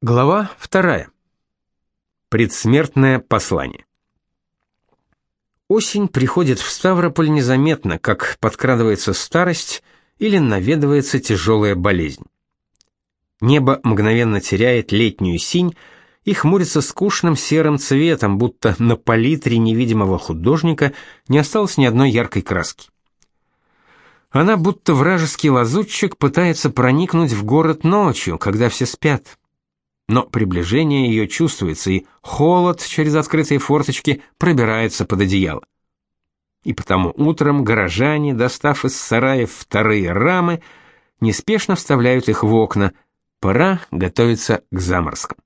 Глава вторая. Предсмертное послание. Осень приходит в Ставрополь незаметно, как подкрадывается старость или наведывается тяжелая болезнь. Небо мгновенно теряет летнюю синь и хмурится скучным серым цветом, будто на палитре невидимого художника не осталось ни одной яркой краски. Она будто вражеский лазутчик пытается проникнуть в город ночью, когда все спят но приближение ее чувствуется, и холод через открытые форточки пробирается под одеяло. И потому утром горожане, достав из сараев вторые рамы, неспешно вставляют их в окна. Пора готовиться к заморозкам.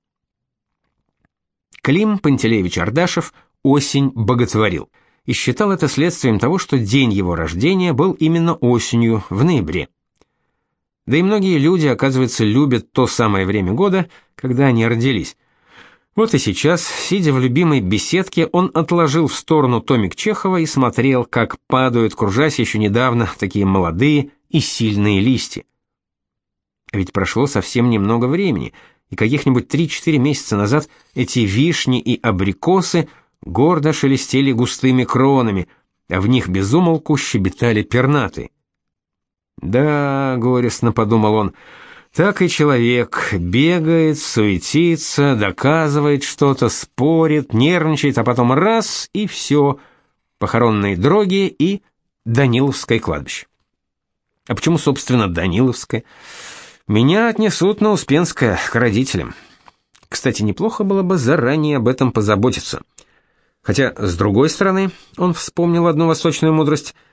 Клим Пантелеевич Ардашев осень боготворил и считал это следствием того, что день его рождения был именно осенью, в ноябре. Да и многие люди, оказывается, любят то самое время года, когда они родились. Вот и сейчас, сидя в любимой беседке, он отложил в сторону томик Чехова и смотрел, как падают, кружась еще недавно, такие молодые и сильные листья. А ведь прошло совсем немного времени, и каких-нибудь 3-4 месяца назад эти вишни и абрикосы гордо шелестели густыми кронами, а в них безумолку щебетали пернатые. Да, горестно подумал он, так и человек бегает, суетится, доказывает что-то, спорит, нервничает, а потом раз и все, похоронные дроги и Даниловское кладбище. А почему, собственно, Даниловское? Меня отнесут на Успенское к родителям. Кстати, неплохо было бы заранее об этом позаботиться. Хотя, с другой стороны, он вспомнил одну восточную мудрость –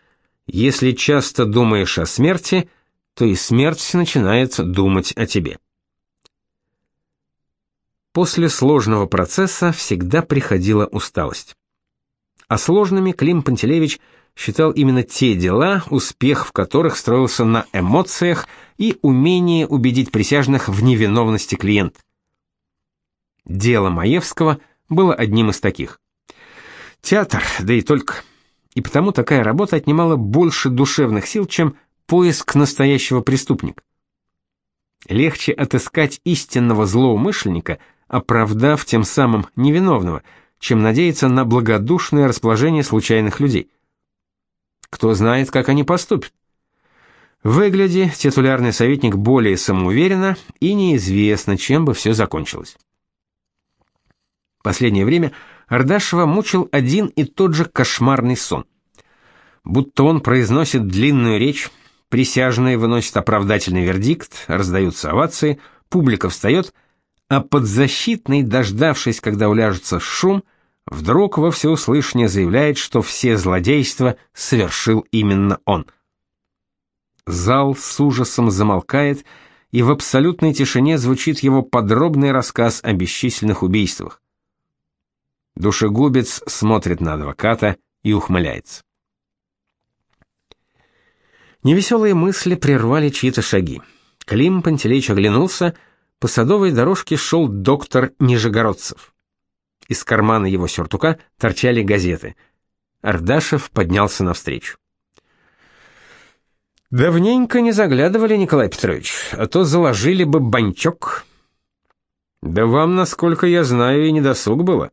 если часто думаешь о смерти, то и смерть начинает думать о тебе. После сложного процесса всегда приходила усталость. А сложными Клим Пантелеевич считал именно те дела, успех в которых строился на эмоциях и умении убедить присяжных в невиновности клиента. Дело Маевского было одним из таких. Театр, да и только и потому такая работа отнимала больше душевных сил, чем поиск настоящего преступника. Легче отыскать истинного злоумышленника, оправдав тем самым невиновного, чем надеяться на благодушное расположение случайных людей. Кто знает, как они поступят. Выгляди титулярный советник более самоуверенно, и неизвестно, чем бы все закончилось. Последнее время Ардашева мучил один и тот же кошмарный сон. Будто он произносит длинную речь, присяжные выносят оправдательный вердикт, раздаются овации, публика встает, а подзащитный, дождавшись, когда уляжется шум, вдруг во всеуслышание заявляет, что все злодейства совершил именно он. Зал с ужасом замолкает, и в абсолютной тишине звучит его подробный рассказ о бесчисленных убийствах. Душегубец смотрит на адвоката и ухмыляется. Невеселые мысли прервали чьи-то шаги. Клим Пантелеич оглянулся, по садовой дорожке шел доктор Нижегородцев. Из кармана его сюртука торчали газеты. Ардашев поднялся навстречу. Давненько не заглядывали, Николай Петрович, а то заложили бы банчок. Да вам, насколько я знаю, и недосуг было.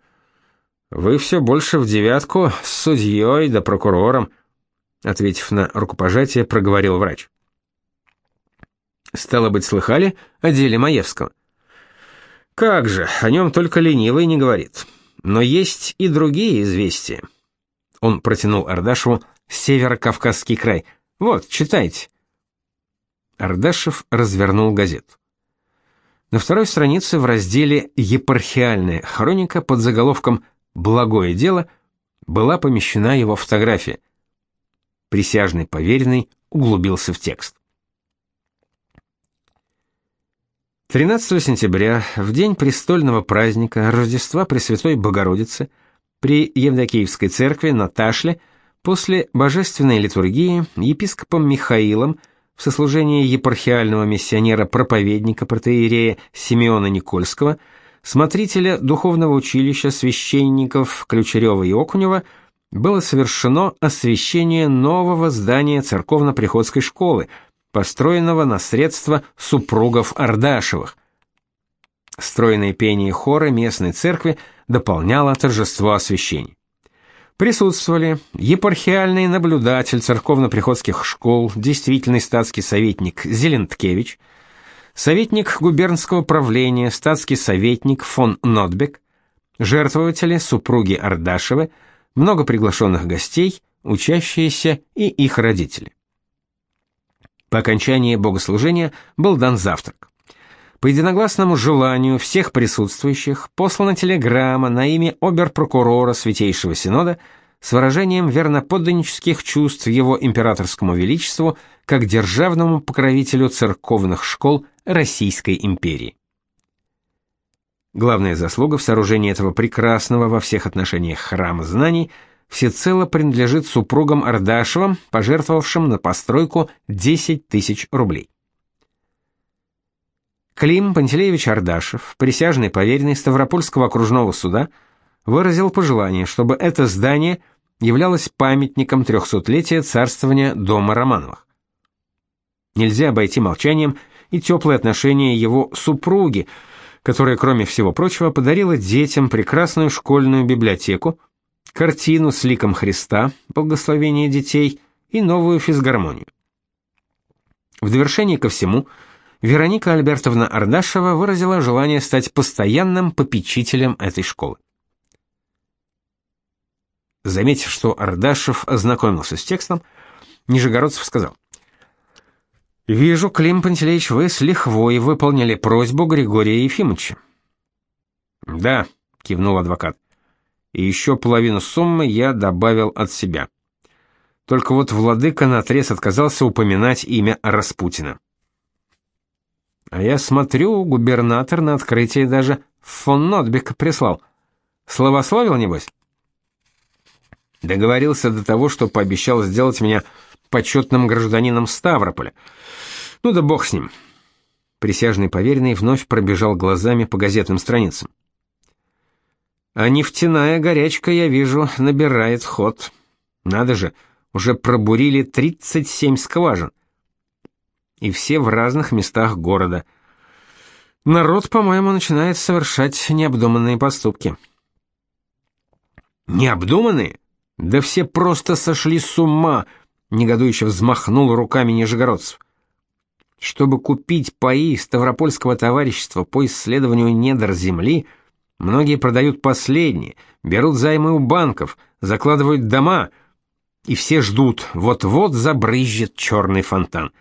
Вы все больше в девятку с судьей да прокурором, ответив на рукопожатие, проговорил врач. Стало быть, слыхали о деле Маевского? Как же, о нем только ленивый не говорит. Но есть и другие известия. Он протянул Ардашеву Северо-Кавказский край. Вот, читайте. Ардашев развернул газету. На второй странице в разделе «Епархиальная хроника» под заголовком «Благое дело» была помещена его фотография. Присяжный поверенный углубился в текст. 13 сентября, в день престольного праздника Рождества Пресвятой Богородицы, при Евдокиевской церкви на Ташле, после божественной литургии епископом Михаилом в сослужении епархиального миссионера-проповедника протеерея Симеона Никольского, смотрителя духовного училища священников Ключерева и Окунева, было совершено освящение нового здания церковно-приходской школы, построенного на средства супругов Ардашевых. Стройное пение хоры местной церкви дополняло торжество освящения. Присутствовали епархиальный наблюдатель церковно-приходских школ, действительный статский советник Зеленткевич, советник губернского правления, статский советник фон Нотбек, жертвователи, супруги Ардашевы, много приглашенных гостей, учащиеся и их родители. По окончании богослужения был дан завтрак. По единогласному желанию всех присутствующих послана телеграмма на имя обер-прокурора Святейшего Синода с выражением верноподданнических чувств его императорскому величеству как державному покровителю церковных школ Российской империи. Главная заслуга в сооружении этого прекрасного во всех отношениях храма знаний всецело принадлежит супругам Ардашевым, пожертвовавшим на постройку 10 тысяч рублей. Клим Пантелеевич Ардашев, присяжный поверенный Ставропольского окружного суда, выразил пожелание, чтобы это здание являлось памятником трехсотлетия царствования дома Романовых. Нельзя обойти молчанием и теплые отношения его супруги, которая, кроме всего прочего, подарила детям прекрасную школьную библиотеку, картину с ликом Христа, благословение детей и новую физгармонию. В довершение ко всему – Вероника Альбертовна Ардашева выразила желание стать постоянным попечителем этой школы. Заметив, что Ардашев ознакомился с текстом, Нижегородцев сказал: "Вижу, Клим Пантелеич, вы с лихвой выполнили просьбу Григория Ефимовича". "Да", кивнул адвокат. "И еще половину суммы я добавил от себя. Только вот владыка наотрез отказался упоминать имя Распутина". А я смотрю, губернатор на открытие даже фон Нотбека прислал. Словословил, небось? Договорился до того, что пообещал сделать меня почетным гражданином Ставрополя. Ну да бог с ним. Присяжный поверенный вновь пробежал глазами по газетным страницам. А нефтяная горячка, я вижу, набирает ход. Надо же, уже пробурили 37 скважин и все в разных местах города. Народ, по-моему, начинает совершать необдуманные поступки. Необдуманные? Да все просто сошли с ума, негодующе взмахнул руками Нижегородцев. Чтобы купить паи Ставропольского товарищества по исследованию недр земли, многие продают последние, берут займы у банков, закладывают дома, и все ждут, вот-вот забрызжет черный фонтан —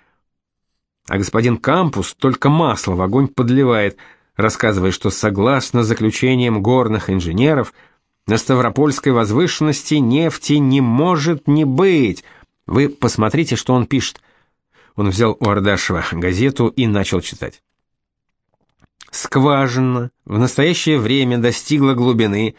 а господин Кампус только масло в огонь подливает, рассказывая, что согласно заключениям горных инженеров, на Ставропольской возвышенности нефти не может не быть. Вы посмотрите, что он пишет. Он взял у Ардашева газету и начал читать. Скважина в настоящее время достигла глубины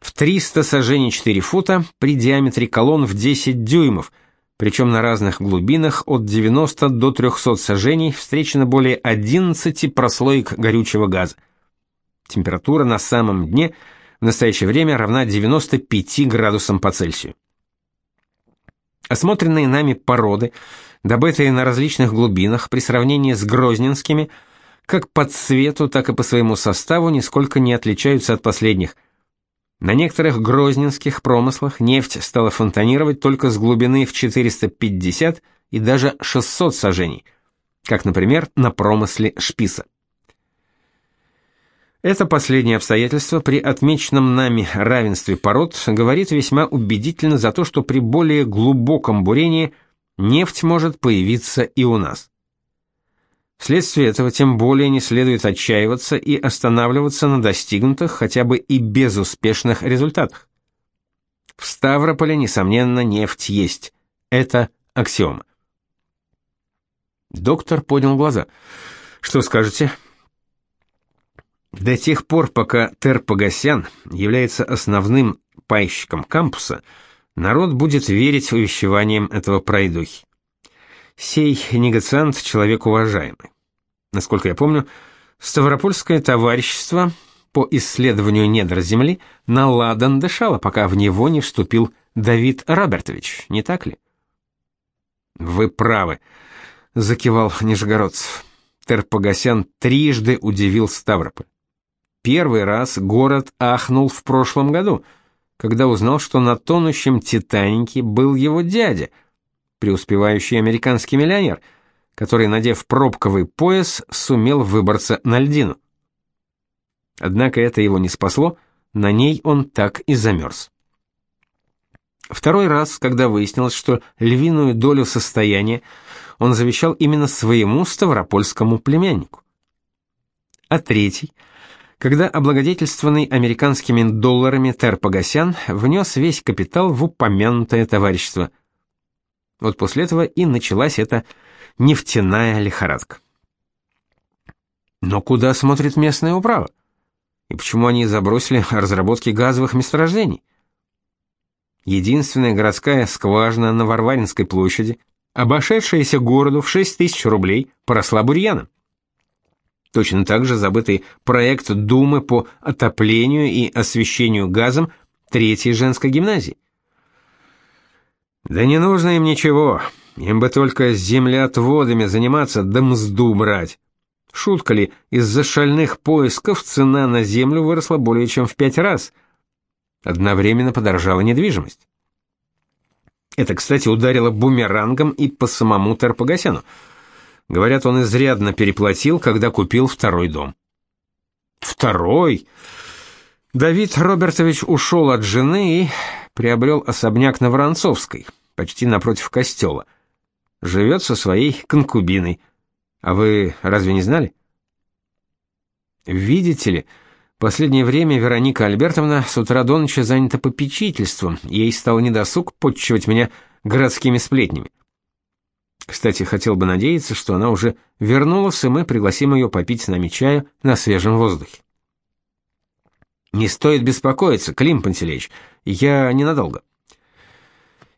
в 300 сажений 4 фута при диаметре колонн в 10 дюймов – причем на разных глубинах от 90 до 300 сажений встречено более 11 прослоек горючего газа. Температура на самом дне в настоящее время равна 95 градусам по Цельсию. Осмотренные нами породы, добытые на различных глубинах при сравнении с грозненскими, как по цвету, так и по своему составу нисколько не отличаются от последних – на некоторых грозненских промыслах нефть стала фонтанировать только с глубины в 450 и даже 600 сажений, как, например, на промысле Шписа. Это последнее обстоятельство при отмеченном нами равенстве пород говорит весьма убедительно за то, что при более глубоком бурении нефть может появиться и у нас. Вследствие этого тем более не следует отчаиваться и останавливаться на достигнутых хотя бы и безуспешных результатах. В Ставрополе, несомненно, нефть есть. Это аксиома. Доктор поднял глаза. Что скажете? До тех пор, пока Тер Погосян является основным пайщиком кампуса, народ будет верить увещеваниям этого пройдухи. Сей негациант человек уважаемый. Насколько я помню, Ставропольское товарищество по исследованию недр земли на ладан дышало, пока в него не вступил Давид Робертович, не так ли? Вы правы, закивал Нижегородцев. Терпогасян трижды удивил Ставрополь. Первый раз город ахнул в прошлом году, когда узнал, что на тонущем «Титанике» был его дядя, преуспевающий американский миллионер, который, надев пробковый пояс, сумел выбраться на льдину. Однако это его не спасло, на ней он так и замерз. Второй раз, когда выяснилось, что львиную долю состояния он завещал именно своему ставропольскому племяннику. А третий, когда облагодетельствованный американскими долларами Тер Погосян внес весь капитал в упомянутое товарищество. Вот после этого и началась эта нефтяная лихорадка. Но куда смотрит местная управа? И почему они забросили разработки газовых месторождений? Единственная городская скважина на Варваринской площади, обошедшаяся городу в 6 тысяч рублей, поросла бурьяном. Точно так же забытый проект Думы по отоплению и освещению газом третьей женской гимназии. Да не нужно им ничего, им бы только землеотводами заниматься да мзду брать. Шутка ли, из-за шальных поисков цена на землю выросла более чем в пять раз. Одновременно подорожала недвижимость. Это, кстати, ударило бумерангом и по самому Терпогасяну. Говорят, он изрядно переплатил, когда купил второй дом. Второй? Давид Робертович ушел от жены и приобрел особняк на Воронцовской, почти напротив костела. Живет со своей конкубиной. А вы разве не знали? Видите ли, последнее время Вероника Альбертовна с утра до ночи занята попечительством, ей стало недосуг подчивать меня городскими сплетнями. Кстати, хотел бы надеяться, что она уже вернулась, и мы пригласим ее попить с нами чаю на свежем воздухе. Не стоит беспокоиться, Клим Пантелеич, я ненадолго.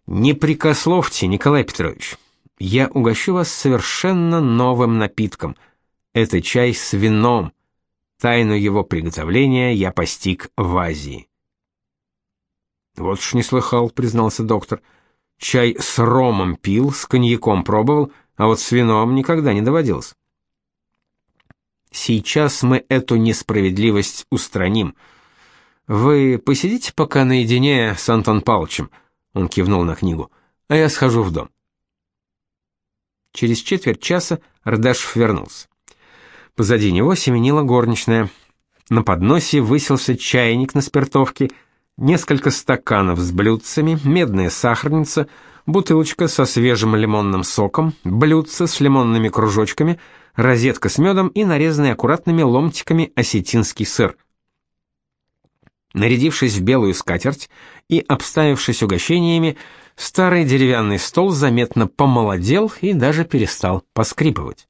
Не прикословьте, Николай Петрович. Я угощу вас совершенно новым напитком. Это чай с вином. Тайну его приготовления я постиг в Азии. Вот уж не слыхал, признался доктор. Чай с ромом пил, с коньяком пробовал, а вот с вином никогда не доводилось. Сейчас мы эту несправедливость устраним. Вы посидите пока наедине с Антон Павловичем, он кивнул на книгу. А я схожу в дом. Через четверть часа Ардашев вернулся. Позади него семенила горничная. На подносе высился чайник на спиртовке, несколько стаканов с блюдцами, медная сахарница, бутылочка со свежим лимонным соком, блюдце с лимонными кружочками, розетка с медом и нарезанный аккуратными ломтиками осетинский сыр. Нарядившись в белую скатерть и обставившись угощениями, старый деревянный стол заметно помолодел и даже перестал поскрипывать.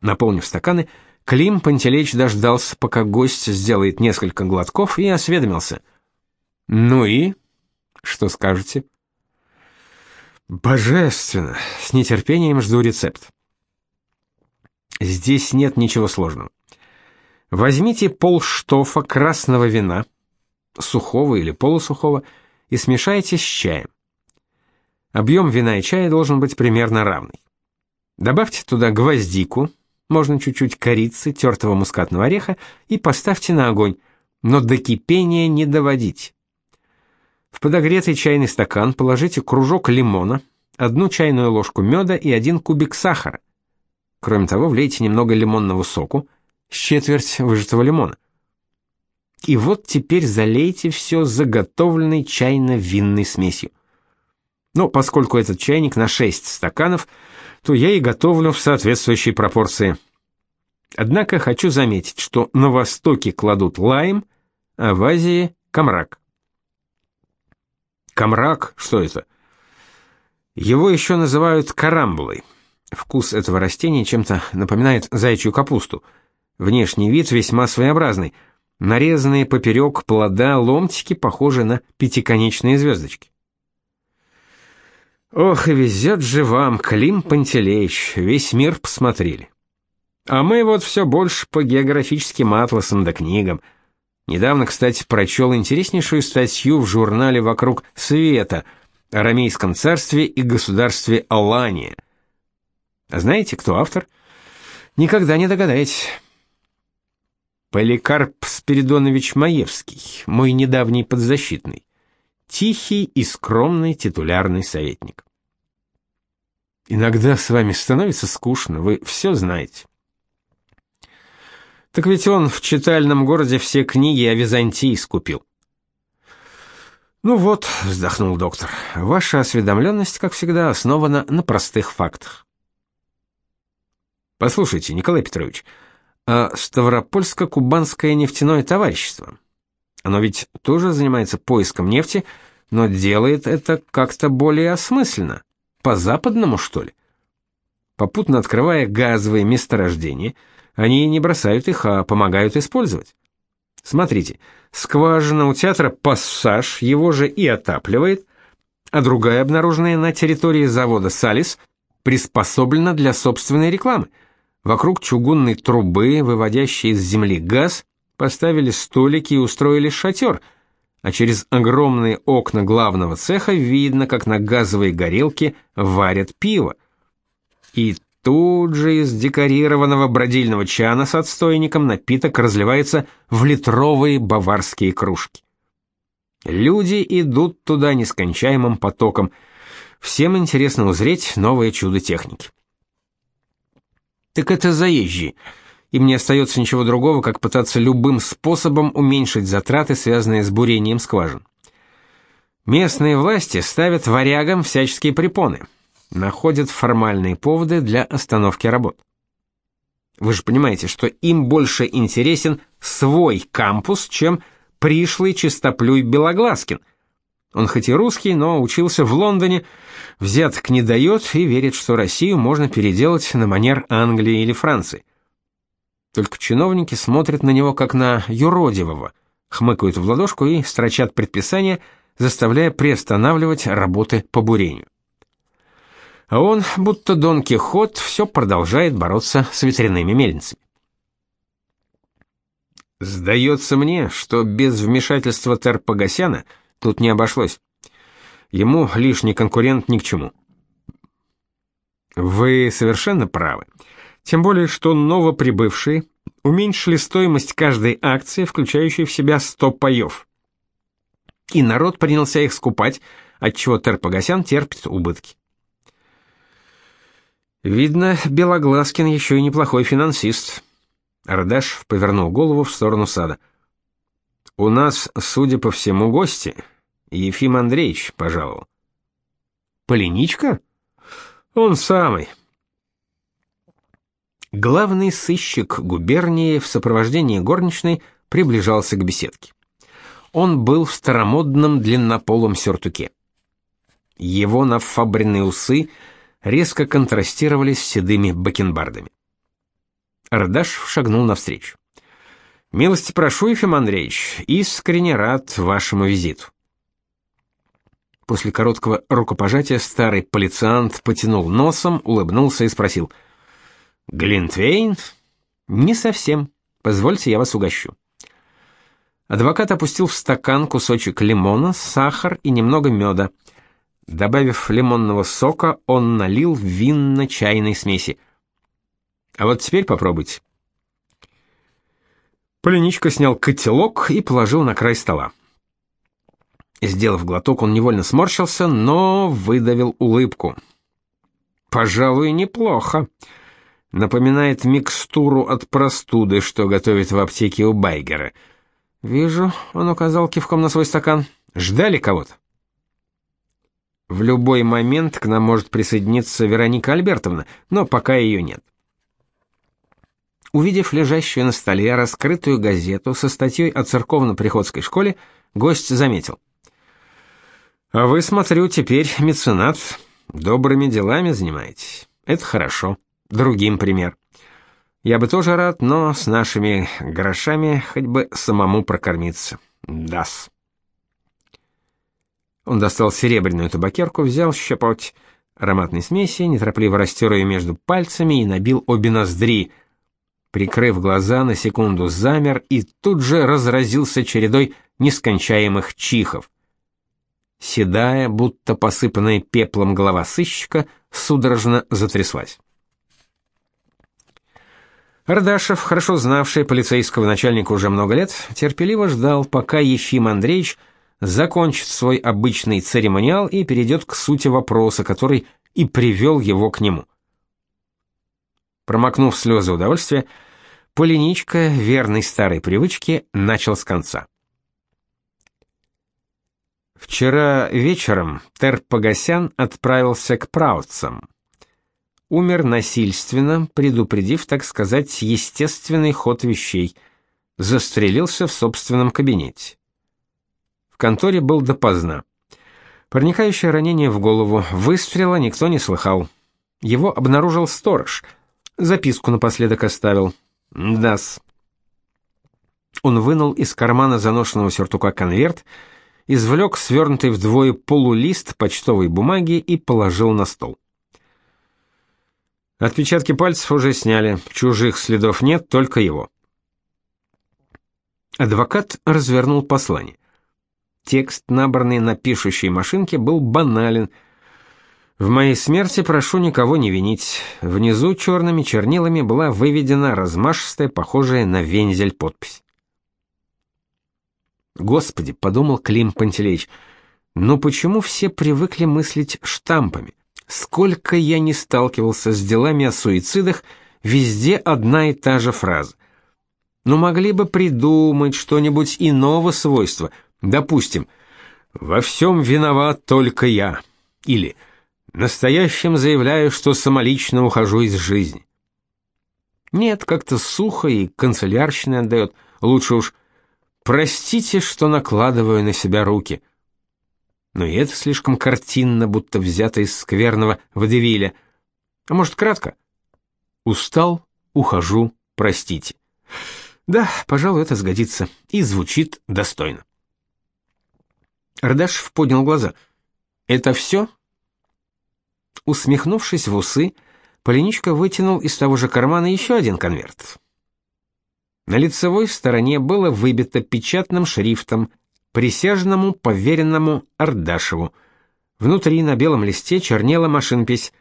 Наполнив стаканы, Клим Пантелеич дождался, пока гость сделает несколько глотков, и осведомился. «Ну и? Что скажете?» «Божественно! С нетерпением жду рецепт». «Здесь нет ничего сложного. Возьмите полштофа красного вина, сухого или полусухого, и смешайте с чаем. Объем вина и чая должен быть примерно равный. Добавьте туда гвоздику, можно чуть-чуть корицы, тертого мускатного ореха и поставьте на огонь, но до кипения не доводите. В подогретый чайный стакан положите кружок лимона, одну чайную ложку меда и один кубик сахара. Кроме того, влейте немного лимонного соку, с четверть выжатого лимона. И вот теперь залейте все заготовленной чайно-винной смесью. Но поскольку этот чайник на 6 стаканов, то я и готовлю в соответствующей пропорции. Однако хочу заметить, что на Востоке кладут лайм, а в Азии – камрак. Камрак, что это? Его еще называют карамбулой. Вкус этого растения чем-то напоминает зайчью капусту. Внешний вид весьма своеобразный – Нарезанные поперек плода ломтики похожи на пятиконечные звездочки. Ох, и везет же вам, Клим Пантелеич, весь мир посмотрели. А мы вот все больше по географическим атласам да книгам. Недавно, кстати, прочел интереснейшую статью в журнале «Вокруг света» о Ромейском царстве и государстве Алания. Знаете, кто автор? Никогда не догадаетесь. Поликарп Спиридонович Маевский, мой недавний подзащитный. Тихий и скромный титулярный советник. Иногда с вами становится скучно, вы все знаете. Так ведь он в читальном городе все книги о Византии скупил. Ну вот, вздохнул доктор. Ваша осведомленность, как всегда, основана на простых фактах. Послушайте, Николай Петрович, а Ставропольско-Кубанское нефтяное товарищество. Оно ведь тоже занимается поиском нефти, но делает это как-то более осмысленно, по-западному, что ли. Попутно открывая газовые месторождения, они не бросают их, а помогают использовать. Смотрите, скважина у театра «Пассаж» его же и отапливает, а другая, обнаруженная на территории завода «Салис», приспособлена для собственной рекламы – Вокруг чугунной трубы, выводящей из земли газ, поставили столики и устроили шатер, а через огромные окна главного цеха видно, как на газовой горелке варят пиво. И тут же из декорированного бродильного чана с отстойником напиток разливается в литровые баварские кружки. Люди идут туда нескончаемым потоком. Всем интересно узреть новое чудо техники. Так это заезжие. Им не остается ничего другого, как пытаться любым способом уменьшить затраты, связанные с бурением скважин. Местные власти ставят варягам всяческие препоны, находят формальные поводы для остановки работ. Вы же понимаете, что им больше интересен свой кампус, чем пришлый чистоплюй Белоглазкин – он хоть и русский, но учился в Лондоне, взяток не дает и верит, что Россию можно переделать на манер Англии или Франции. Только чиновники смотрят на него как на юродивого, хмыкают в ладошку и строчат предписания, заставляя приостанавливать работы по бурению. А он, будто Дон Кихот, все продолжает бороться с ветряными мельницами. Сдается мне, что без вмешательства Терпогасяна – Тут не обошлось. Ему лишний конкурент ни к чему. Вы совершенно правы. Тем более, что новоприбывшие уменьшили стоимость каждой акции, включающей в себя 100 паев. И народ принялся их скупать, отчего Терпогасян терпит убытки. Видно, Белоглазкин еще и неплохой финансист. Ардаш повернул голову в сторону сада. У нас, судя по всему, гости, Ефим Андреевич пожаловал. Полиничка? Он самый. Главный сыщик губернии в сопровождении горничной приближался к беседке. Он был в старомодном длиннополом сюртуке. Его нафабренные усы резко контрастировали с седыми бакенбардами. Ардаш шагнул навстречу. «Милости прошу, Ефим Андреевич, искренне рад вашему визиту». После короткого рукопожатия старый полициант потянул носом, улыбнулся и спросил: "Глинтвейн?" "Не совсем. Позвольте, я вас угощу". Адвокат опустил в стакан кусочек лимона, сахар и немного меда. Добавив лимонного сока, он налил в винно-чайной смеси. А вот теперь попробуйте. Полиничка снял котелок и положил на край стола. Сделав глоток, он невольно сморщился, но выдавил улыбку. Пожалуй, неплохо. Напоминает микстуру от простуды, что готовит в аптеке у Байгера. Вижу, он указал кивком на свой стакан. Ждали кого-то? В любой момент к нам может присоединиться Вероника Альбертовна, но пока ее нет. Увидев лежащую на столе раскрытую газету со статьей о церковно-приходской школе, гость заметил — а вы, смотрю, теперь меценат, добрыми делами занимаетесь. Это хорошо. Другим пример. Я бы тоже рад, но с нашими грошами хоть бы самому прокормиться. Дас. Он достал серебряную табакерку, взял щепоть ароматной смеси, неторопливо растер ее между пальцами и набил обе ноздри. Прикрыв глаза, на секунду замер и тут же разразился чередой нескончаемых чихов. Седая, будто посыпанная пеплом голова сыщика, судорожно затряслась. Ардашев, хорошо знавший полицейского начальника уже много лет, терпеливо ждал, пока Ефим Андреевич закончит свой обычный церемониал и перейдет к сути вопроса, который и привел его к нему. Промокнув слезы удовольствия, Полиничка, верной старой привычке, начал с конца. Вчера вечером Тер Погосян отправился к праутцам. Умер насильственно, предупредив, так сказать, естественный ход вещей. Застрелился в собственном кабинете. В конторе был допоздна. Проникающее ранение в голову, выстрела никто не слыхал. Его обнаружил сторож. Записку напоследок оставил. Дас. Он вынул из кармана заношенного сюртука конверт, извлек свернутый вдвое полулист почтовой бумаги и положил на стол. Отпечатки пальцев уже сняли, чужих следов нет, только его. Адвокат развернул послание. Текст, набранный на пишущей машинке, был банален — в моей смерти прошу никого не винить. Внизу черными чернилами была выведена размашистая, похожая на вензель подпись. Господи, подумал Клим Пантелеич, но почему все привыкли мыслить штампами? Сколько я не сталкивался с делами о суицидах, везде одна и та же фраза. Но могли бы придумать что-нибудь иного свойства. Допустим, во всем виноват только я. Или «Вы Настоящим заявляю, что самолично ухожу из жизни. Нет, как-то сухо и канцелярщина отдает. Лучше уж простите, что накладываю на себя руки. Но и это слишком картинно, будто взято из скверного водевиля. А может, кратко? Устал, ухожу, простите. Да, пожалуй, это сгодится и звучит достойно. Ардашев поднял глаза. Это все? Усмехнувшись в усы, Полиничка вытянул из того же кармана еще один конверт. На лицевой стороне было выбито печатным шрифтом «Присяжному поверенному Ардашеву». Внутри на белом листе чернела машинпись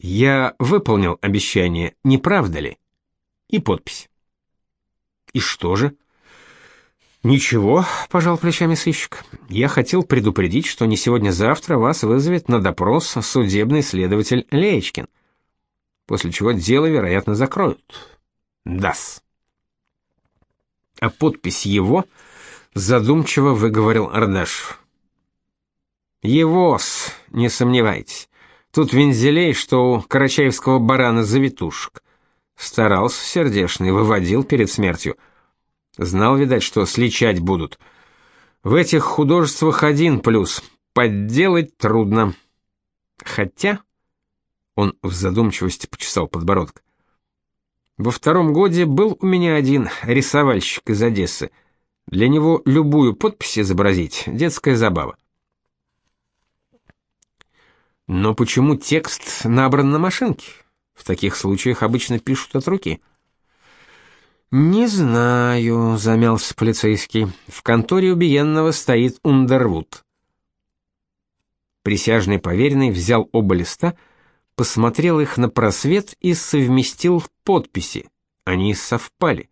«Я выполнил обещание, не правда ли?» и подпись. «И что же?» Ничего, пожал плечами сыщик. Я хотел предупредить, что не сегодня-завтра вас вызовет на допрос судебный следователь Леечкин. После чего дело, вероятно, закроют. Дас. А подпись его задумчиво выговорил Ардашев. Его-с, не сомневайтесь. Тут вензелей, что у карачаевского барана завитушек. Старался сердешный, выводил перед смертью — Знал, видать, что сличать будут. В этих художествах один плюс — подделать трудно. Хотя... Он в задумчивости почесал подбородок. Во втором годе был у меня один рисовальщик из Одессы. Для него любую подпись изобразить — детская забава. Но почему текст набран на машинке? В таких случаях обычно пишут от руки. «Не знаю», — замялся полицейский. «В конторе убиенного стоит Ундервуд». Присяжный поверенный взял оба листа, посмотрел их на просвет и совместил подписи. Они совпали.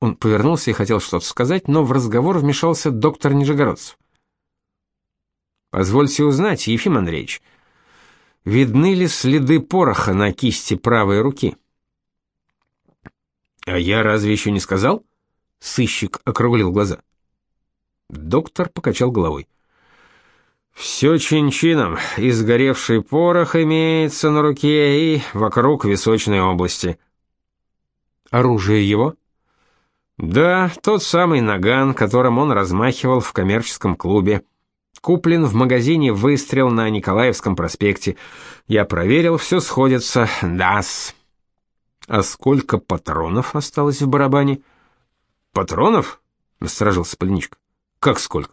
Он повернулся и хотел что-то сказать, но в разговор вмешался доктор Нижегородцев. «Позвольте узнать, Ефим Андреевич, видны ли следы пороха на кисти правой руки?» А я разве еще не сказал? Сыщик округлил глаза. Доктор покачал головой. Все чин-чином, изгоревший порох имеется на руке и вокруг височной области. Оружие его? Да, тот самый наган, которым он размахивал в коммерческом клубе. Куплен в магазине «Выстрел» на Николаевском проспекте. Я проверил, все сходится. Дас. А сколько патронов осталось в барабане? Патронов? насторожился Полиничка. Как сколько?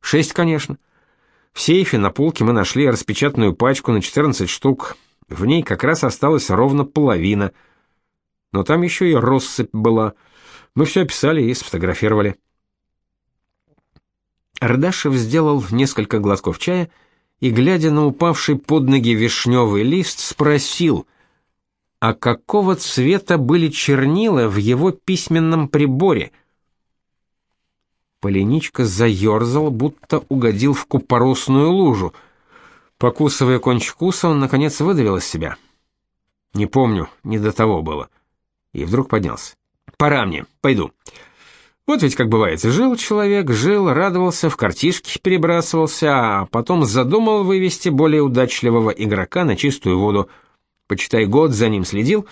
Шесть, конечно. В сейфе на полке мы нашли распечатанную пачку на 14 штук. В ней как раз осталась ровно половина. Но там еще и россыпь была. Мы все описали и сфотографировали. Ардашев сделал несколько глотков чая и, глядя на упавший под ноги вишневый лист, спросил, а какого цвета были чернила в его письменном приборе? Поленичка заерзал, будто угодил в купоросную лужу. Покусывая кончик уса, он наконец выдавил из себя. Не помню, не до того было. И вдруг поднялся. Пора мне, пойду. Вот ведь как бывает, жил человек, жил, радовался, в картишки перебрасывался, а потом задумал вывести более удачливого игрока на чистую воду. Почитай, год за ним следил.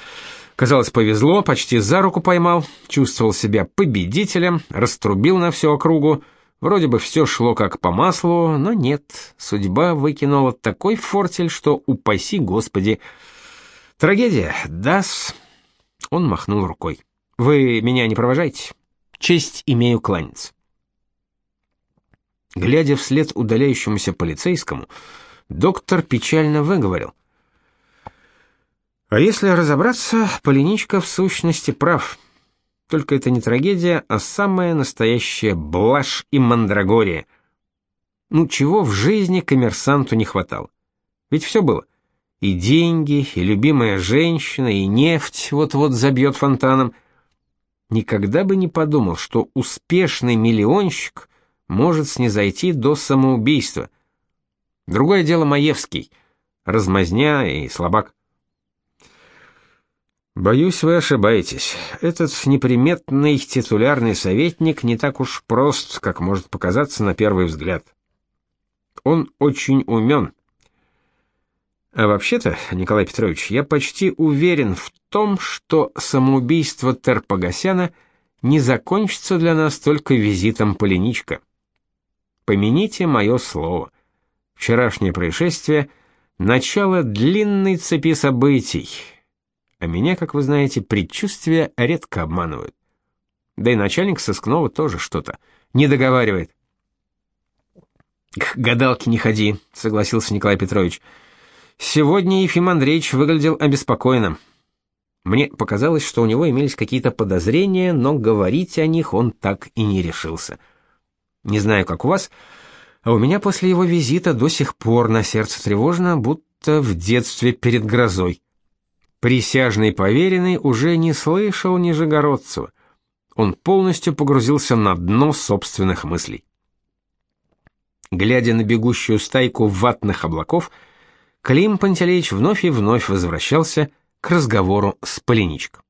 Казалось, повезло, почти за руку поймал, чувствовал себя победителем, раструбил на всю округу. Вроде бы все шло как по маслу, но нет, судьба выкинула такой фортель, что упаси Господи. Трагедия, дас. Он махнул рукой. Вы меня не провожаете? Честь имею кланяться. Глядя вслед удаляющемуся полицейскому, доктор печально выговорил: А если разобраться, Полиничка в сущности прав. Только это не трагедия, а самая настоящая блажь и мандрагория. Ну чего в жизни коммерсанту не хватало? Ведь все было. И деньги, и любимая женщина, и нефть вот-вот забьет фонтаном — никогда бы не подумал, что успешный миллионщик может снизойти до самоубийства. Другое дело Маевский, размазня и слабак. Боюсь, вы ошибаетесь. Этот неприметный титулярный советник не так уж прост, как может показаться на первый взгляд. Он очень умен, а вообще-то, Николай Петрович, я почти уверен в том, что самоубийство Терпогасяна не закончится для нас только визитом Полиничка. Помяните мое слово. Вчерашнее происшествие начало длинной цепи событий. А меня, как вы знаете, предчувствия редко обманывают. Да и начальник сыскного тоже что-то не договаривает. К гадалке не ходи, согласился Николай Петрович. Сегодня Ефим Андреевич выглядел обеспокоенным. Мне показалось, что у него имелись какие-то подозрения, но говорить о них он так и не решился. Не знаю, как у вас, а у меня после его визита до сих пор на сердце тревожно, будто в детстве перед грозой. Присяжный поверенный уже не слышал Нижегородцева. Он полностью погрузился на дно собственных мыслей. Глядя на бегущую стайку ватных облаков, Клим Пантелеич вновь и вновь возвращался к разговору с Полиничком.